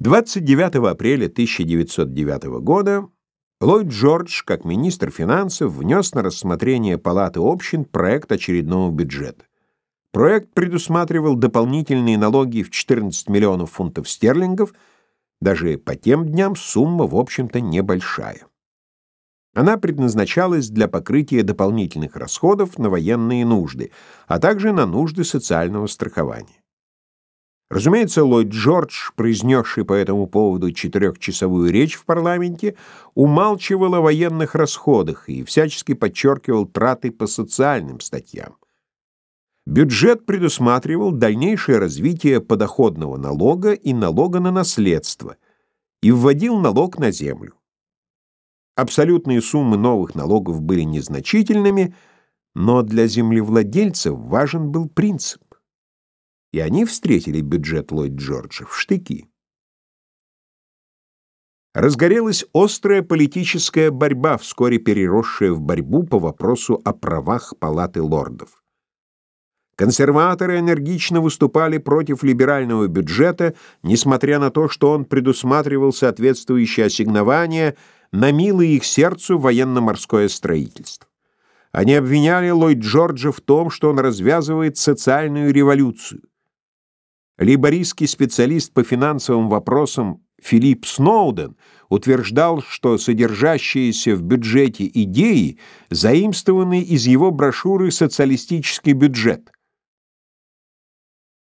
29 апреля 1909 года Ллойд Джордж, как министр финансов, внес на рассмотрение Палаты общин проект очередного бюджета. Проект предусматривал дополнительные налоги в 14 миллионов фунтов стерлингов, даже по тем дням сумма, в общем-то, небольшая. Она предназначалась для покрытия дополнительных расходов на военные нужды, а также на нужды социального страхования. Разумеется, Ллойд Джордж, произнесший по этому поводу четырехчасовую речь в парламенте, умалчивал о военных расходах и всячески подчеркивал траты по социальным статьям. Бюджет предусматривал дальнейшее развитие подоходного налога и налога на наследство и вводил налог на землю. Абсолютные суммы новых налогов были незначительными, но для землевладельцев важен был принцип и они встретили бюджет Ллойд Джорджа в штыки. Разгорелась острая политическая борьба, вскоре переросшая в борьбу по вопросу о правах Палаты лордов. Консерваторы энергично выступали против либерального бюджета, несмотря на то, что он предусматривал соответствующие ассигнования на милое их сердцу военно-морское строительство. Они обвиняли Ллойд Джорджа в том, что он развязывает социальную революцию. Лейбористский специалист по финансовым вопросам Филипп Сноуден утверждал, что содержащиеся в бюджете идеи заимствованы из его брошюры «Социалистический бюджет».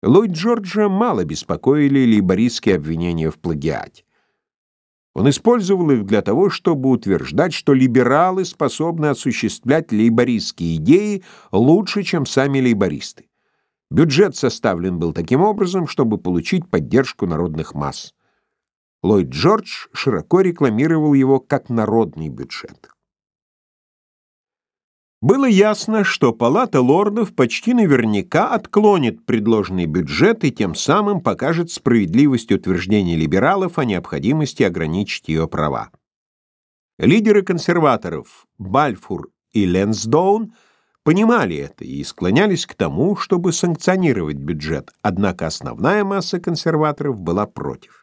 Ллойд Джорджа мало беспокоили лейбористские обвинения в плагиате. Он использовал их для того, чтобы утверждать, что либералы способны осуществлять лейбористские идеи лучше, чем сами лейбористы. Бюджет составлен был таким образом, чтобы получить поддержку народных масс. Ллойд Джордж широко рекламировал его как народный бюджет. Было ясно, что Палата лордов почти наверняка отклонит предложенный бюджет и тем самым покажет справедливость утверждения либералов о необходимости ограничить ее права. Лидеры консерваторов Бальфур и Ленсдоун – понимали это и склонялись к тому, чтобы санкционировать бюджет, однако основная масса консерваторов была против.